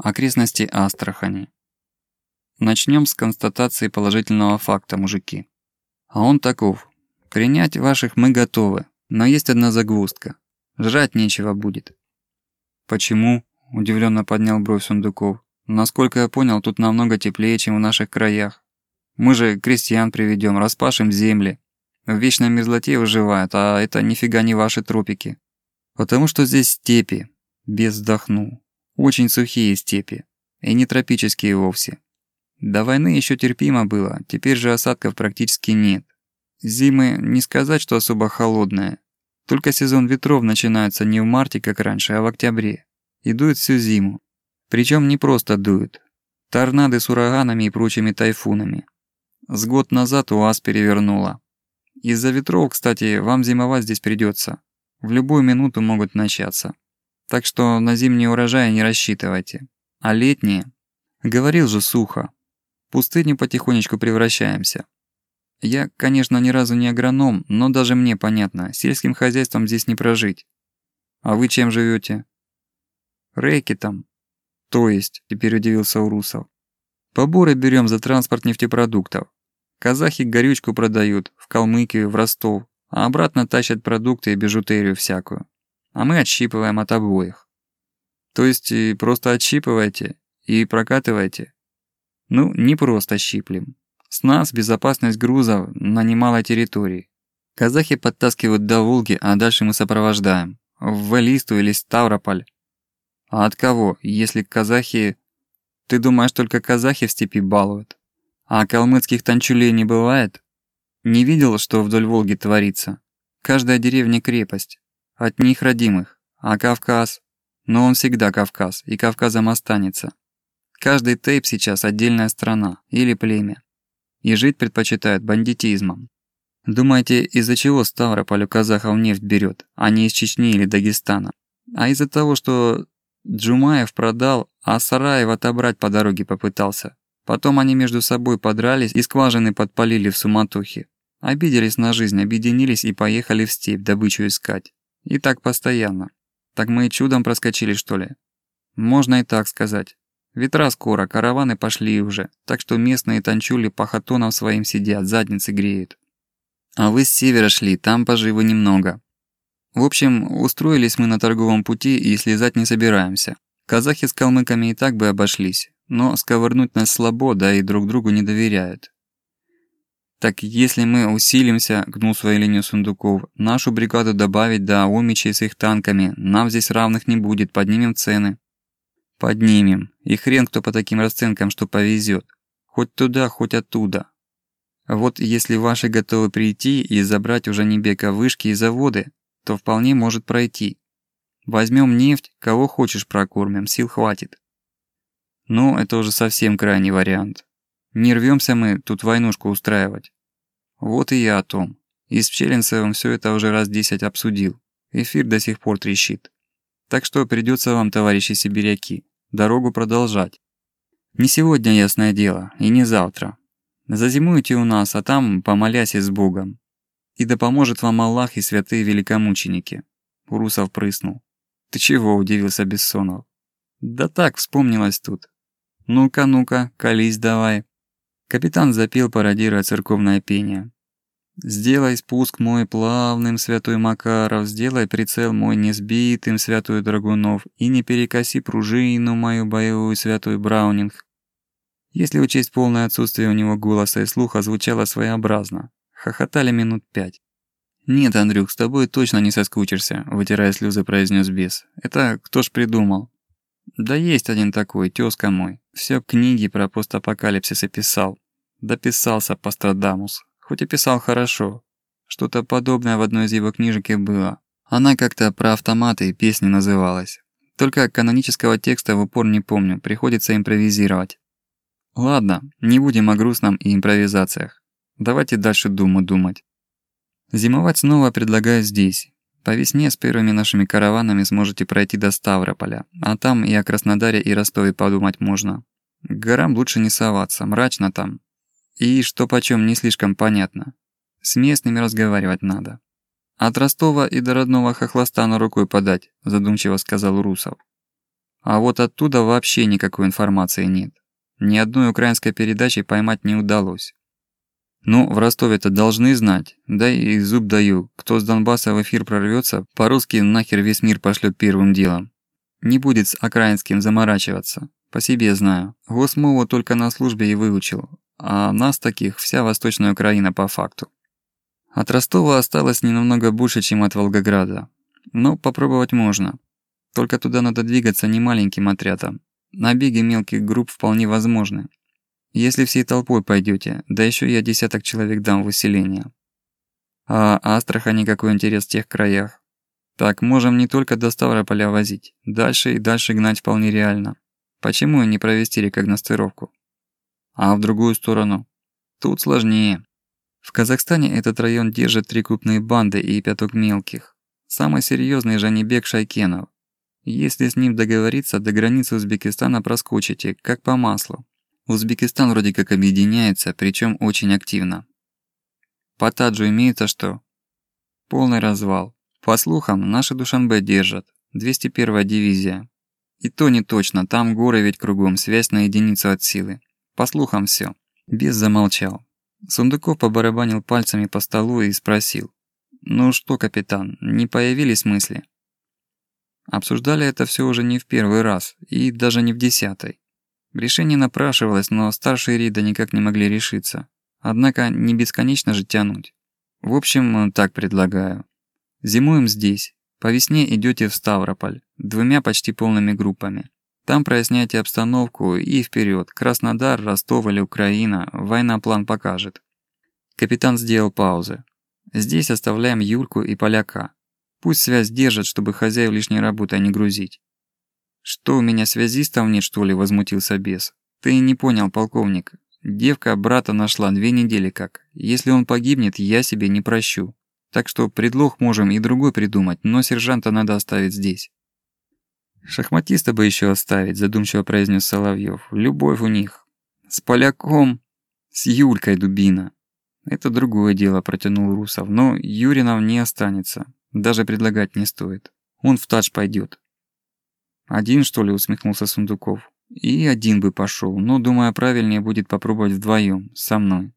Окрестности Астрахани. Начнем с констатации положительного факта, мужики. А он таков. Принять ваших мы готовы, но есть одна загвоздка. Жрать нечего будет. Почему? Удивленно поднял бровь Сундуков. Насколько я понял, тут намного теплее, чем в наших краях. Мы же крестьян приведем, распашем земли. В вечной мерзлоте выживают, а это нифига не ваши тропики. Потому что здесь степи. Без вздохнул. Очень сухие степи. И не тропические вовсе. До войны еще терпимо было, теперь же осадков практически нет. Зимы не сказать, что особо холодные. Только сезон ветров начинается не в марте, как раньше, а в октябре. И дует всю зиму. Причем не просто дует. Торнады с ураганами и прочими тайфунами. С год назад у вас перевернуло. Из-за ветров, кстати, вам зимовать здесь придется. В любую минуту могут начаться. Так что на зимние урожаи не рассчитывайте. А летние? Говорил же сухо. В пустыню потихонечку превращаемся. Я, конечно, ни разу не агроном, но даже мне понятно, сельским хозяйством здесь не прожить. А вы чем живете? Рэкетом. То есть, теперь удивился Урусов. Поборы берем за транспорт нефтепродуктов. Казахи горючку продают в Калмыкию, в Ростов, а обратно тащат продукты и бижутерию всякую. А мы отщипываем от обоих. То есть и просто отщипываете и прокатываете? Ну, не просто щиплем. С нас безопасность грузов на немалой территории. Казахи подтаскивают до Волги, а дальше мы сопровождаем. В Элисту или Ставрополь. А от кого, если казахи... Ты думаешь, только казахи в степи балуют? А калмыцких танчулей не бывает? Не видел, что вдоль Волги творится? Каждая деревня крепость. От них родимых. А Кавказ? Но он всегда Кавказ, и Кавказом останется. Каждый тейп сейчас отдельная страна или племя. И жить предпочитают бандитизмом. Думаете, из-за чего Ставрополь у казахов нефть берет, а не из Чечни или Дагестана? А из-за того, что Джумаев продал, а Сараев отобрать по дороге попытался. Потом они между собой подрались и скважины подпалили в суматохе. Обиделись на жизнь, объединились и поехали в степь добычу искать. И так постоянно. Так мы и чудом проскочили, что ли? Можно и так сказать. Ветра скоро, караваны пошли уже, так что местные танчули по хатонам своим сидят, задницы греют. А вы с севера шли, там поживы немного. В общем, устроились мы на торговом пути и слезать не собираемся. Казахи с калмыками и так бы обошлись, но сковырнуть нас слабо, да и друг другу не доверяют. Так если мы усилимся, гнул свою линию Сундуков, нашу бригаду добавить до Омичей с их танками, нам здесь равных не будет, поднимем цены. Поднимем. И хрен кто по таким расценкам, что повезет. Хоть туда, хоть оттуда. Вот если ваши готовы прийти и забрать уже не бека вышки и заводы, то вполне может пройти. Возьмем нефть, кого хочешь прокормим, сил хватит. Ну, это уже совсем крайний вариант. Не рвемся мы тут войнушку устраивать. Вот и я о том. И с Пчелинцевым все это уже раз десять обсудил. Эфир до сих пор трещит. Так что придется вам, товарищи сибиряки, дорогу продолжать. Не сегодня, ясное дело, и не завтра. Зазимуете у нас, а там помолясь с Богом. И да поможет вам Аллах и святые великомученики. Урусов прыснул. Ты чего, удивился Бессонов. Да так, вспомнилось тут. «Ну-ка, ну-ка, колись давай». Капитан запел, пародируя церковное пение. «Сделай спуск мой плавным, святой Макаров, сделай прицел мой несбитым, святой Драгунов, и не перекоси пружину мою боевую, святой Браунинг». Если учесть полное отсутствие у него голоса и слуха, звучало своеобразно. Хохотали минут пять. «Нет, Андрюх, с тобой точно не соскучишься», – вытирая слезы, произнес бес. «Это кто ж придумал?» Да есть один такой, тёзка мой. Все книги про постапокалипсис описал. Дописался Пастрадамус. Хоть и писал хорошо. Что-то подобное в одной из его книжек и было. Она как-то про автоматы и песни называлась. Только канонического текста в упор не помню, приходится импровизировать. Ладно, не будем о грустном и импровизациях. Давайте дальше думу думать. Зимовать снова предлагаю здесь, по весне с первыми нашими караванами сможете пройти до Ставрополя, а там и о Краснодаре и Ростове подумать можно. К горам лучше не соваться, мрачно там. И что почем не слишком понятно. С местными разговаривать надо. От Ростова и до родного Хохлостана рукой подать, задумчиво сказал Русов. А вот оттуда вообще никакой информации нет. Ни одной украинской передачи поймать не удалось. Ну, в Ростове-то должны знать. Да и зуб даю, кто с Донбасса в эфир прорвется, по-русски нахер весь мир пошлет первым делом. Не будет с окраинским заморачиваться. По себе знаю. Госмову только на службе и выучил. А нас таких вся Восточная Украина по факту. От Ростова осталось не намного больше, чем от Волгограда. Но попробовать можно. Только туда надо двигаться не маленьким отрядом. Набеги мелких групп вполне возможны. Если всей толпой пойдете, да еще я десяток человек дам в выселение. А Астрахани какой интерес в тех краях. Так, можем не только до Ставрополя возить, дальше и дальше гнать вполне реально. Почему не провести рекогностировку? А в другую сторону? Тут сложнее. В Казахстане этот район держит три крупные банды и пяток мелких. Самый серьезный Жанибек Шайкенов. Если с ним договориться, до границы Узбекистана проскочите, как по маслу. Узбекистан вроде как объединяется, причем очень активно. По Таджу имеется что? Полный развал. По слухам, наши Душанбе держат. 201-я дивизия. И то не точно, там горы ведь кругом, связь на единицу от силы. По слухам все. Без замолчал. Сундуков побарабанил пальцами по столу и спросил. «Ну что, капитан, не появились мысли?» Обсуждали это все уже не в первый раз, и даже не в десятый. Решение напрашивалось, но старшие Рида никак не могли решиться. Однако не бесконечно же тянуть. В общем, так предлагаю. Зимуем здесь. По весне идете в Ставрополь, двумя почти полными группами. Там проясняйте обстановку и вперед. Краснодар, Ростов или Украина. Война план покажет. Капитан сделал паузы. Здесь оставляем Юльку и поляка. Пусть связь держат, чтобы хозяев лишней работой не грузить. «Что, у меня связистов нет, что ли?» – возмутился бес. «Ты не понял, полковник. Девка брата нашла две недели как. Если он погибнет, я себе не прощу. Так что предлог можем и другой придумать, но сержанта надо оставить здесь». «Шахматиста бы еще оставить», – задумчиво произнес Соловьев. «Любовь у них. С поляком, с Юлькой Дубина». «Это другое дело», – протянул Русов. «Но Юринов не останется. Даже предлагать не стоит. Он в тач пойдет. «Один, что ли?» – усмехнулся Сундуков. «И один бы пошел, но, думаю, правильнее будет попробовать вдвоем, со мной».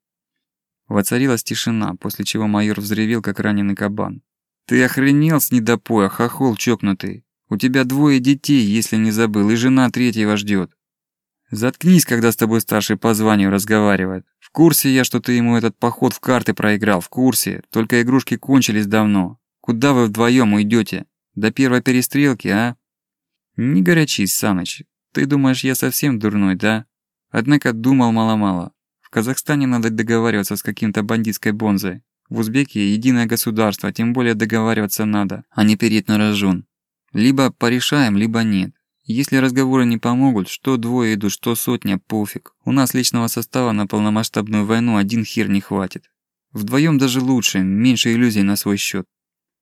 Воцарилась тишина, после чего майор взревел, как раненый кабан. «Ты охренел с недопоя, хохол чокнутый! У тебя двое детей, если не забыл, и жена третьего ждет. Заткнись, когда с тобой старший по званию разговаривает. В курсе я, что ты ему этот поход в карты проиграл, в курсе. Только игрушки кончились давно. Куда вы вдвоем уйдете? До первой перестрелки, а?» «Не горячись, Саныч. Ты думаешь, я совсем дурной, да? Однако думал мало-мало. В Казахстане надо договариваться с каким-то бандитской бонзой. В Узбекии единое государство, тем более договариваться надо, а не переть на рожон. Либо порешаем, либо нет. Если разговоры не помогут, что двое идут, что сотня, пофиг. У нас личного состава на полномасштабную войну один хер не хватит. Вдвоем даже лучше, меньше иллюзий на свой счет.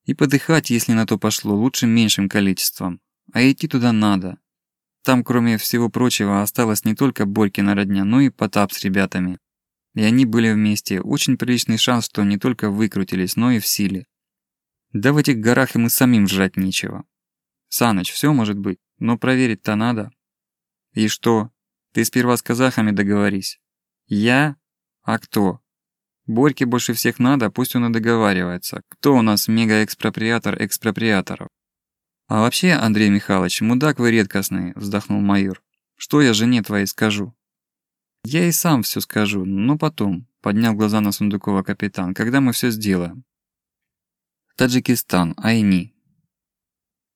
И подыхать, если на то пошло, лучше меньшим количеством. А идти туда надо. Там, кроме всего прочего, осталась не только Борькина родня, но и Потап с ребятами. И они были вместе. Очень приличный шанс, что не только выкрутились, но и в силе. Да в этих горах им и самим жрать нечего. Саныч, все может быть, но проверить-то надо. И что? Ты сперва с казахами договорись. Я? А кто? Борьке больше всех надо, пусть он и договаривается. Кто у нас мега-экспроприатор экспроприаторов? «А вообще, Андрей Михайлович, мудак вы редкостный», – вздохнул майор. «Что я жене твоей скажу?» «Я и сам все скажу, но потом», – поднял глаза на Сундукова капитан, – «когда мы все сделаем». Таджикистан, Айни.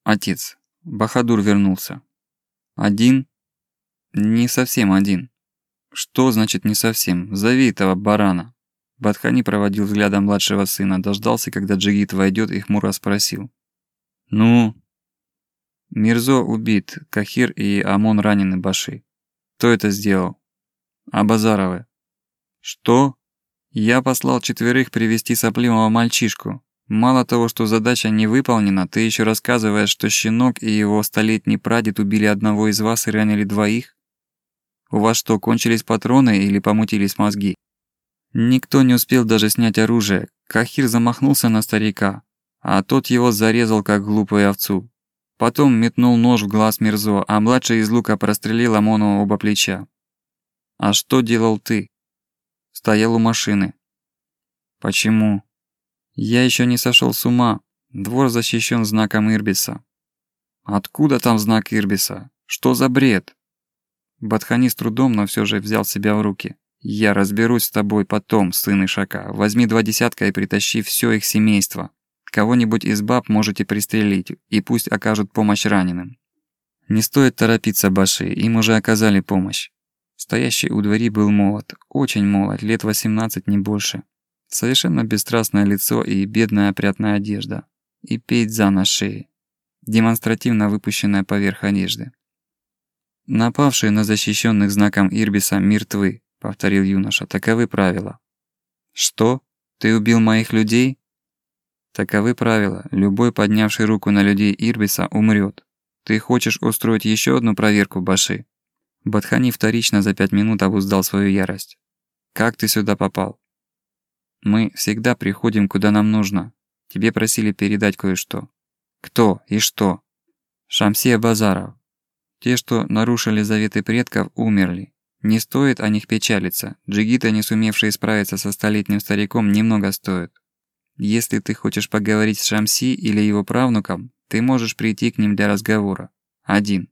Отец. Бахадур вернулся. Один? Не совсем один. Что значит не совсем? Зови этого барана. Бадхани проводил взглядом младшего сына, дождался, когда Джигит войдет и хмуро спросил. «Ну?» Мирзо убит, Кахир и Амон ранены Баши. Кто это сделал? Абазаровы. Что? Я послал четверых привести сопливого мальчишку. Мало того, что задача не выполнена, ты еще рассказываешь, что щенок и его столетний прадед убили одного из вас и ранили двоих? У вас что, кончились патроны или помутились мозги? Никто не успел даже снять оружие. Кахир замахнулся на старика, а тот его зарезал как глупую овцу. Потом метнул нож в глаз Мирзо, а младший из лука прострелил Омону оба плеча. «А что делал ты?» «Стоял у машины». «Почему?» «Я еще не сошел с ума. Двор защищен знаком Ирбиса». «Откуда там знак Ирбиса? Что за бред?» Батхани с трудом, но все же взял себя в руки. «Я разберусь с тобой потом, сын Ишака. Возьми два десятка и притащи все их семейство. Кого-нибудь из баб можете пристрелить, и пусть окажут помощь раненым». Не стоит торопиться, Баши, им уже оказали помощь. Стоящий у двери был молод, очень молод, лет 18, не больше. Совершенно бесстрастное лицо и бедная опрятная одежда. И пейдза на шее, демонстративно выпущенная поверх одежды. «Напавшие на защищенных знаком Ирбиса мертвы», — повторил юноша. «Таковы правила». «Что? Ты убил моих людей?» «Таковы правила. Любой, поднявший руку на людей Ирбиса, умрет. Ты хочешь устроить еще одну проверку, Баши?» Бадхани вторично за пять минут обуздал свою ярость. «Как ты сюда попал?» «Мы всегда приходим, куда нам нужно. Тебе просили передать кое-что». «Кто и что?» «Шамсия Базаров. Те, что нарушили заветы предков, умерли. Не стоит о них печалиться. Джигиты, не сумевшие справиться со столетним стариком, немного стоят. Если ты хочешь поговорить с Шамси или его правнуком, ты можешь прийти к ним для разговора. Один.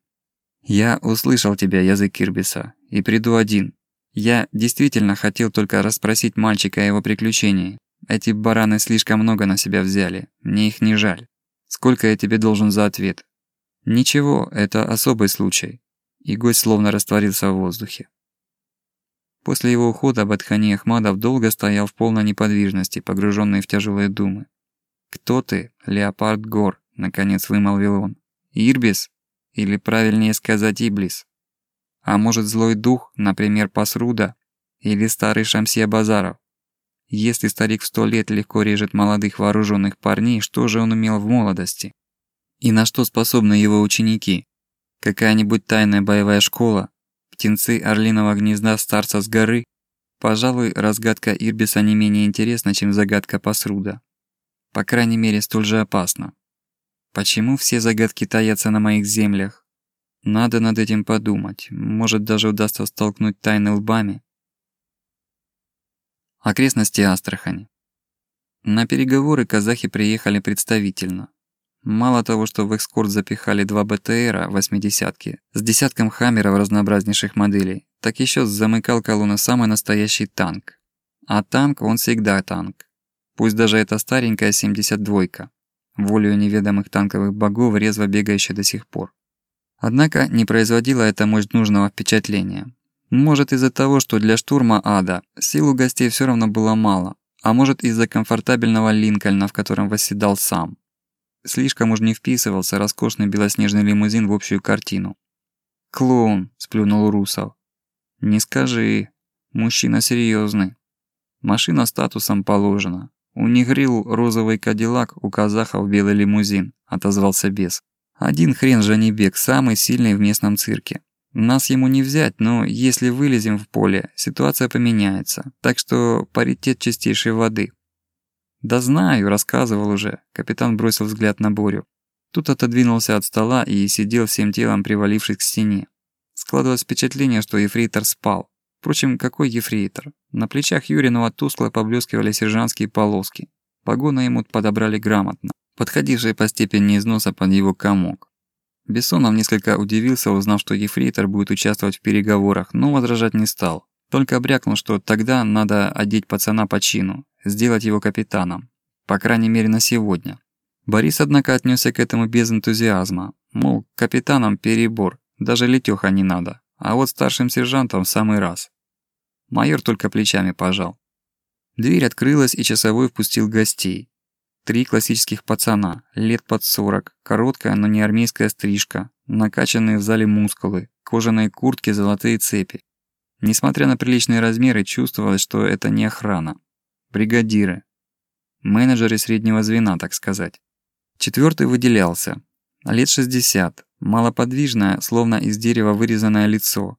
Я услышал тебя, язык Кирбиса, и приду один. Я действительно хотел только расспросить мальчика о его приключении. Эти бараны слишком много на себя взяли. Мне их не жаль. Сколько я тебе должен за ответ? Ничего, это особый случай. И гость словно растворился в воздухе. После его ухода Бадхани Ахмадов долго стоял в полной неподвижности, погруженный в тяжелые думы. «Кто ты, Леопард Гор?» – наконец вымолвил он. «Ирбис? Или правильнее сказать Иблис? А может злой дух, например, Пасруда? Или старый Шамсия Базаров? Если старик в сто лет легко режет молодых вооруженных парней, что же он умел в молодости? И на что способны его ученики? Какая-нибудь тайная боевая школа? Птенцы орлиного гнезда старца с горы? Пожалуй, разгадка Ирбиса не менее интересна, чем загадка Пасруда. По крайней мере, столь же опасна. Почему все загадки таятся на моих землях? Надо над этим подумать. Может, даже удастся столкнуть тайны лбами. Окрестности Астрахани. На переговоры казахи приехали представительно. Мало того, что в экскорт запихали два БТРа восьмидесятки с десятком хаммеров разнообразнейших моделей, так еще замыкал колонну самый настоящий танк. А танк, он всегда танк. Пусть даже это старенькая 72-ка, волею неведомых танковых богов, резво бегающая до сих пор. Однако не производила эта мощь нужного впечатления. Может из-за того, что для штурма ада сил у гостей все равно было мало, а может из-за комфортабельного Линкольна, в котором восседал сам. Слишком уж не вписывался роскошный белоснежный лимузин в общую картину. «Клоун», – сплюнул Русов. «Не скажи. Мужчина серьезный. Машина статусом положена. У Негрил розовый кадиллак, у казахов белый лимузин», – отозвался бес. «Один хрен Жанибек, самый сильный в местном цирке. Нас ему не взять, но если вылезем в поле, ситуация поменяется. Так что паритет чистейшей воды. «Да знаю, рассказывал уже», – капитан бросил взгляд на Борю. Тут отодвинулся от стола и сидел всем телом, привалившись к стене. Складывалось впечатление, что ефрейтор спал. Впрочем, какой ефрейтор? На плечах Юринова тускло поблескивали сержантские полоски. Погоны ему подобрали грамотно, подходившие по степени износа под его комок. Бессонов несколько удивился, узнав, что ефрейтор будет участвовать в переговорах, но возражать не стал. Только обрякнул, что тогда надо одеть пацана по чину, сделать его капитаном. По крайней мере, на сегодня. Борис, однако, отнесся к этому без энтузиазма. Мол, капитаном перебор, даже летёха не надо. А вот старшим сержантом в самый раз. Майор только плечами пожал. Дверь открылась, и часовой впустил гостей. Три классических пацана, лет под сорок, короткая, но не армейская стрижка, накачанные в зале мускулы, кожаные куртки, золотые цепи. Несмотря на приличные размеры, чувствовалось, что это не охрана. Бригадиры. Менеджеры среднего звена, так сказать. Четвертый выделялся. Лет 60. Малоподвижное, словно из дерева вырезанное лицо.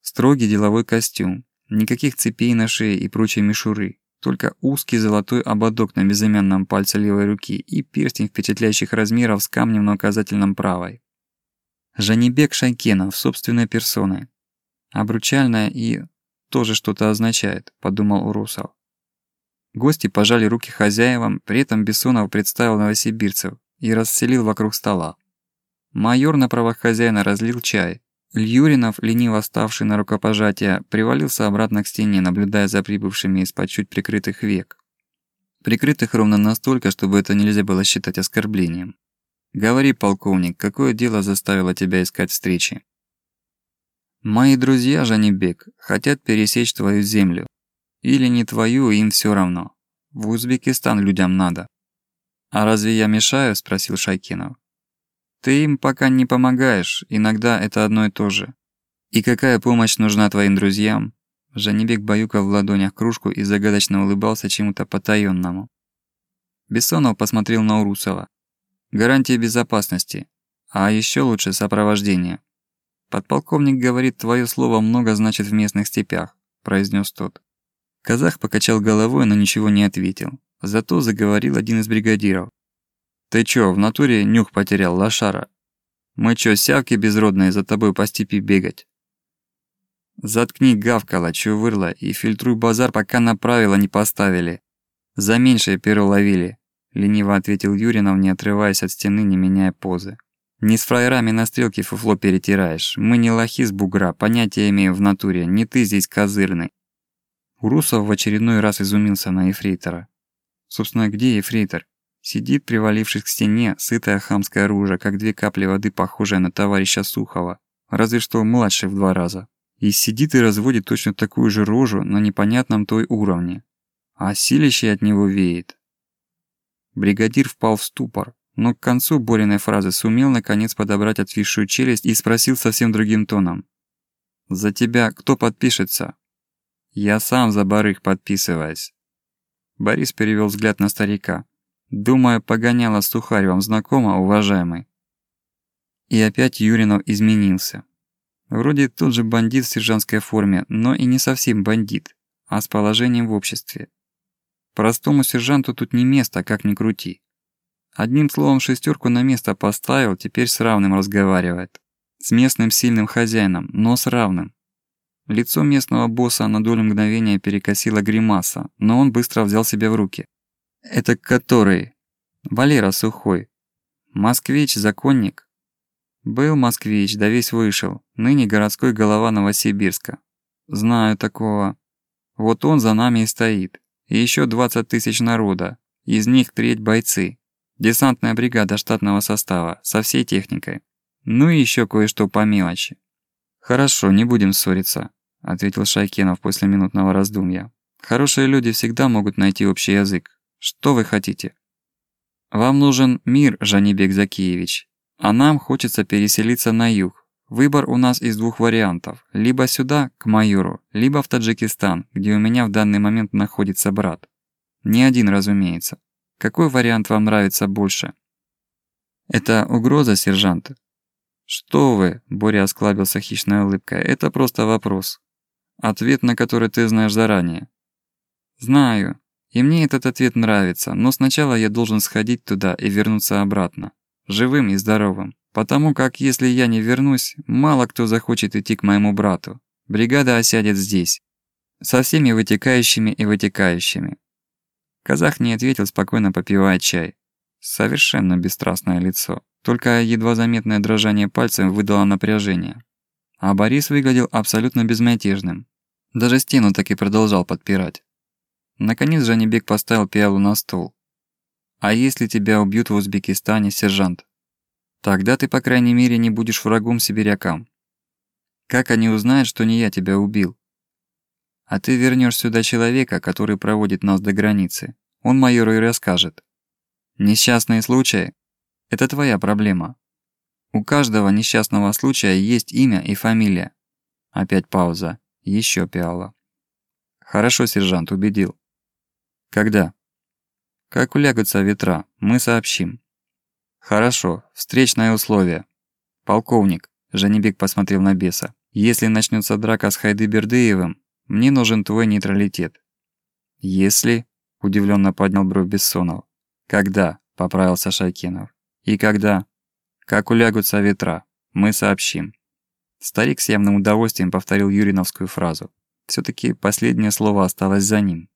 Строгий деловой костюм. Никаких цепей на шее и прочей мишуры. только узкий золотой ободок на безымянном пальце левой руки и перстень впечатляющих размеров с камнем на указательном правой. Жанибек Шайкенов собственной персоной. Обручальное и тоже что-то означает, подумал Урусов. Гости пожали руки хозяевам, при этом Бессонов представил новосибирцев и расселил вокруг стола. Майор на правах хозяина разлил чай. Льюринов, лениво ставший на рукопожатие, привалился обратно к стене, наблюдая за прибывшими из-под чуть прикрытых век. Прикрытых ровно настолько, чтобы это нельзя было считать оскорблением. «Говори, полковник, какое дело заставило тебя искать встречи?» «Мои друзья, Жанибек, хотят пересечь твою землю. Или не твою, им все равно. В Узбекистан людям надо». «А разве я мешаю?» – спросил Шайкинов. «Ты им пока не помогаешь, иногда это одно и то же. И какая помощь нужна твоим друзьям?» Жанибек баюкал в ладонях кружку и загадочно улыбался чему-то потаённому. Бессонов посмотрел на Урусова. «Гарантия безопасности. А еще лучше сопровождение. Подполковник говорит, твое слово много значит в местных степях», – произнес тот. Казах покачал головой, но ничего не ответил. Зато заговорил один из бригадиров. «Ты чё, в натуре нюх потерял, лошара? Мы чё, сявки безродные за тобой по степи бегать?» «Заткни гавкала, чувырла, и фильтруй базар, пока на правила не поставили. За меньшее перо ловили», – лениво ответил Юринов, не отрываясь от стены, не меняя позы. «Не с фраерами на стрелке фуфло перетираешь. Мы не лохи с бугра, понятия имеем в натуре, не ты здесь козырный. Урусов в очередной раз изумился на эфрейтора. Собственно, где эфрейтор? Сидит, привалившись к стене, сытая хамская ружа, как две капли воды, похожая на товарища Сухова, разве что младше в два раза. И сидит и разводит точно такую же рожу на непонятном той уровне. А силище от него веет. Бригадир впал в ступор, но к концу Бориной фразы сумел наконец подобрать отвисшую челюсть и спросил совсем другим тоном. «За тебя кто подпишется?» Я сам за барыг подписываюсь. Борис перевел взгляд на старика. Думаю, погоняло с Сухаревым знакомо, уважаемый. И опять Юринов изменился. Вроде тот же бандит в сержантской форме, но и не совсем бандит, а с положением в обществе. Простому сержанту тут не место, как ни крути. Одним словом, шестерку на место поставил, теперь с равным разговаривает. С местным сильным хозяином, но с равным. Лицо местного босса на долю мгновения перекосило гримаса, но он быстро взял себя в руки. «Это который?» «Валера Сухой». «Москвич, законник?» «Был москвич, да весь вышел. Ныне городской голова Новосибирска». «Знаю такого». «Вот он за нами и стоит. И еще 20 тысяч народа. Из них треть бойцы. Десантная бригада штатного состава, со всей техникой. Ну и еще кое-что по мелочи. «Хорошо, не будем ссориться», – ответил Шайкенов после минутного раздумья. «Хорошие люди всегда могут найти общий язык. Что вы хотите?» «Вам нужен мир, Жанибек Закиевич, а нам хочется переселиться на юг. Выбор у нас из двух вариантов. Либо сюда, к майору, либо в Таджикистан, где у меня в данный момент находится брат. Не один, разумеется. Какой вариант вам нравится больше?» «Это угроза, сержант?» «Что вы?» – Боря осклабился хищной улыбкой. «Это просто вопрос. Ответ, на который ты знаешь заранее». «Знаю. И мне этот ответ нравится, но сначала я должен сходить туда и вернуться обратно. Живым и здоровым. Потому как если я не вернусь, мало кто захочет идти к моему брату. Бригада осядет здесь. Со всеми вытекающими и вытекающими». Казах не ответил, спокойно попивая чай. Совершенно бесстрастное лицо. Только едва заметное дрожание пальцем выдало напряжение. А Борис выглядел абсолютно безмятежным. Даже стену так и продолжал подпирать. Наконец Жанибек поставил пиалу на стол. «А если тебя убьют в Узбекистане, сержант? Тогда ты, по крайней мере, не будешь врагом сибирякам. Как они узнают, что не я тебя убил? А ты вернешь сюда человека, который проводит нас до границы. Он майору и расскажет. Несчастные случаи это твоя проблема. У каждого несчастного случая есть имя и фамилия. Опять пауза. Еще пиала. Хорошо, сержант, убедил. Когда? Как улягутся ветра, мы сообщим. Хорошо, встречное условие. Полковник, Жанибек посмотрел на беса. Если начнется драка с Хайдыбердыевым, мне нужен твой нейтралитет. «Если?» – удивленно поднял бровь Бессонов. «Когда?» – поправился Шайкинов. «И когда?» «Как улягутся ветра. Мы сообщим». Старик с явным удовольствием повторил юриновскую фразу. все таки последнее слово осталось за ним.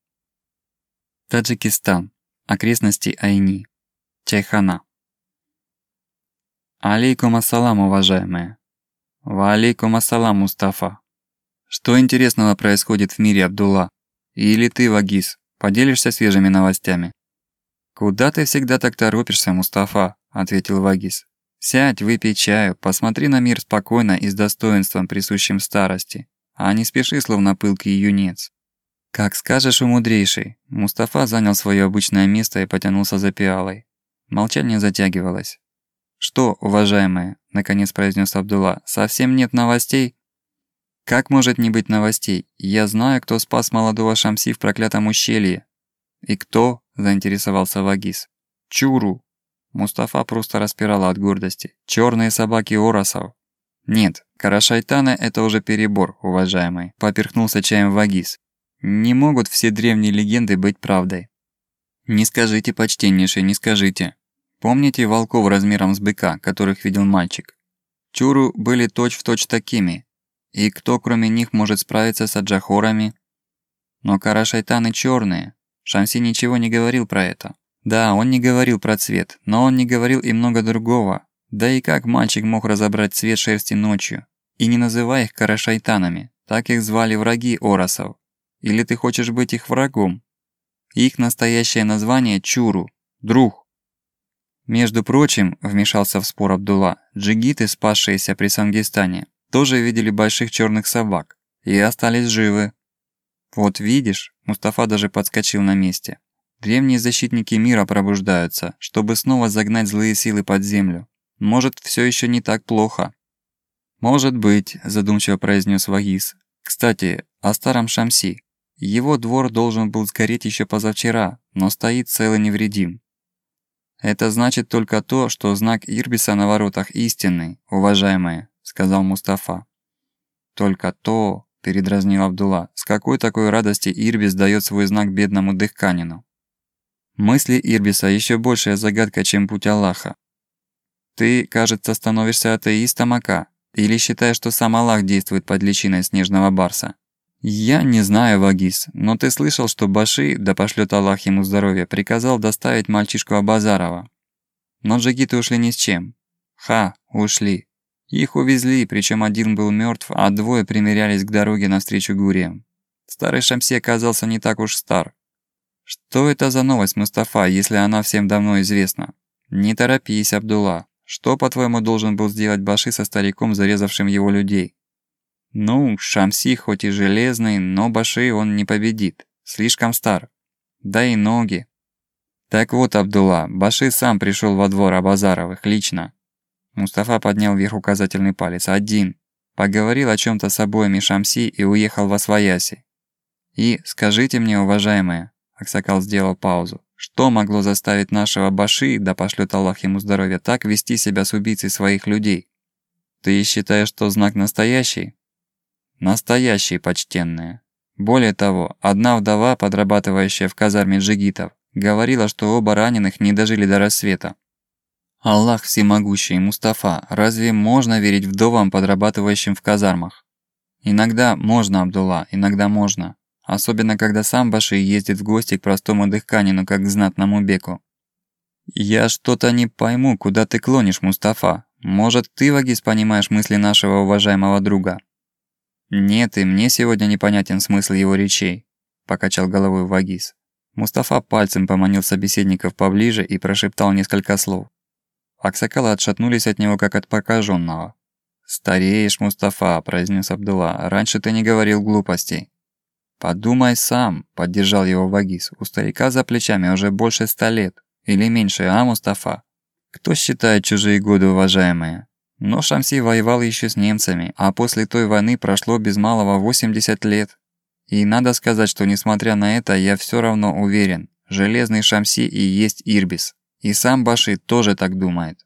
Таджикистан. Окрестности Айни. Чайхана. Алейкум ассалам, уважаемые. Ва алейкум ассалам, Мустафа. Что интересного происходит в мире, Абдулла? Или ты, Вагис, поделишься свежими новостями? Куда ты всегда так торопишься, Мустафа? ответил Вагис. Сядь, выпей чаю, посмотри на мир спокойно и с достоинством, присущим старости, а не спеши, словно пылкий юнец. «Как скажешь, у мудрейший!» Мустафа занял свое обычное место и потянулся за пиалой. Молчание затягивалось. «Что, уважаемые?» – наконец произнес Абдулла. «Совсем нет новостей?» «Как может не быть новостей? Я знаю, кто спас молодого Шамси в проклятом ущелье». «И кто?» – заинтересовался Вагис. «Чуру. Мустафа просто распирала от гордости. Черные собаки Оросов. Нет, Карашайтана – это уже перебор, уважаемый. Поперхнулся чаем Вагис. Не могут все древние легенды быть правдой. Не скажите, почтеннейший, не скажите. Помните волков размером с быка, которых видел мальчик? Чуру были точь-в-точь точь такими. И кто кроме них может справиться с аджахорами? Но карашайтаны черные. Шамси ничего не говорил про это. Да, он не говорил про цвет, но он не говорил и много другого. Да и как мальчик мог разобрать цвет шерсти ночью? И не называй их карашайтанами, так их звали враги Оросов. Или ты хочешь быть их врагом? Их настоящее название – Чуру, друг. Между прочим, вмешался в спор Абдулла, джигиты, спасшиеся при Сангистане, тоже видели больших черных собак и остались живы. Вот видишь, Мустафа даже подскочил на месте. Древние защитники мира пробуждаются, чтобы снова загнать злые силы под землю. Может, все еще не так плохо. Может быть, задумчиво произнес Вагис. Кстати, о старом Шамси. Его двор должен был сгореть еще позавчера, но стоит целый невредим. Это значит только то, что знак Ирбиса на воротах истинный, уважаемые, сказал Мустафа. Только то, передразнил Абдулла, с какой такой радости Ирбис дает свой знак бедному дыхканину. Мысли Ирбиса еще большая загадка, чем путь Аллаха. Ты, кажется, становишься атеистом, Ака, или считаешь, что сам Аллах действует под личиной снежного барса? Я не знаю, Вагис, но ты слышал, что Баши, да пошлет Аллах ему здоровье, приказал доставить мальчишку Абазарова. Но джигиты ушли ни с чем. Ха, ушли. Их увезли, причем один был мертв, а двое примерялись к дороге навстречу Гуриям. Старый Шамси оказался не так уж стар, что это за новость, Мустафа, если она всем давно известна? Не торопись, Абдулла. Что, по-твоему, должен был сделать Баши со стариком, зарезавшим его людей? Ну, Шамси хоть и железный, но Баши он не победит. Слишком стар. Да и ноги. Так вот, Абдулла, Баши сам пришел во двор Абазаровых, лично. Мустафа поднял вверх указательный палец. Один. Поговорил о чем то с обоими Шамси и уехал во Свояси. И скажите мне, уважаемые, Аксакал сделал паузу. Что могло заставить нашего Баши, да пошлет Аллах ему здоровья, так вести себя с убийцей своих людей? Ты считаешь, что знак настоящий? Настоящий, почтенная. Более того, одна вдова, подрабатывающая в казарме джигитов, говорила, что оба раненых не дожили до рассвета. Аллах всемогущий, Мустафа, разве можно верить вдовам, подрабатывающим в казармах? Иногда можно, Абдулла, иногда можно. Особенно, когда сам Баши ездит в гости к простому дыхканину, как к знатному беку. «Я что-то не пойму, куда ты клонишь, Мустафа. Может, ты, Вагис, понимаешь мысли нашего уважаемого друга?» «Нет, и мне сегодня непонятен смысл его речей», – покачал головой Вагис. Мустафа пальцем поманил собеседников поближе и прошептал несколько слов. Аксакалы отшатнулись от него, как от прокаженного. «Стареешь, Мустафа», – произнес Абдулла. «Раньше ты не говорил глупостей». «Подумай сам», – поддержал его Вагис. «У старика за плечами уже больше ста лет. Или меньше, а, Мустафа? Кто считает чужие годы, уважаемые? Но Шамси воевал еще с немцами, а после той войны прошло без малого 80 лет. И надо сказать, что несмотря на это, я все равно уверен, Железный Шамси и есть Ирбис. И сам Баши тоже так думает.